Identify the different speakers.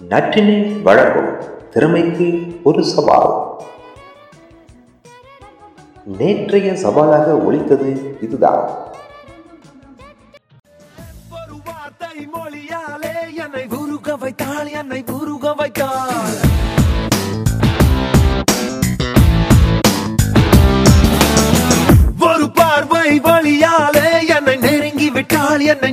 Speaker 1: நற்றினை வழங்கும் திறமைக்கு ஒரு சவால். நேற்றைய சவாலாக ஒழித்தது இதுதான்.
Speaker 2: ஒரு மொழியாலே என்னை உருக வைத்தாள் என்னை உருக வைத்தாள் ஒரு பார்வை வழியாலே என்னை நெருங்கி விட்டாள் என்னை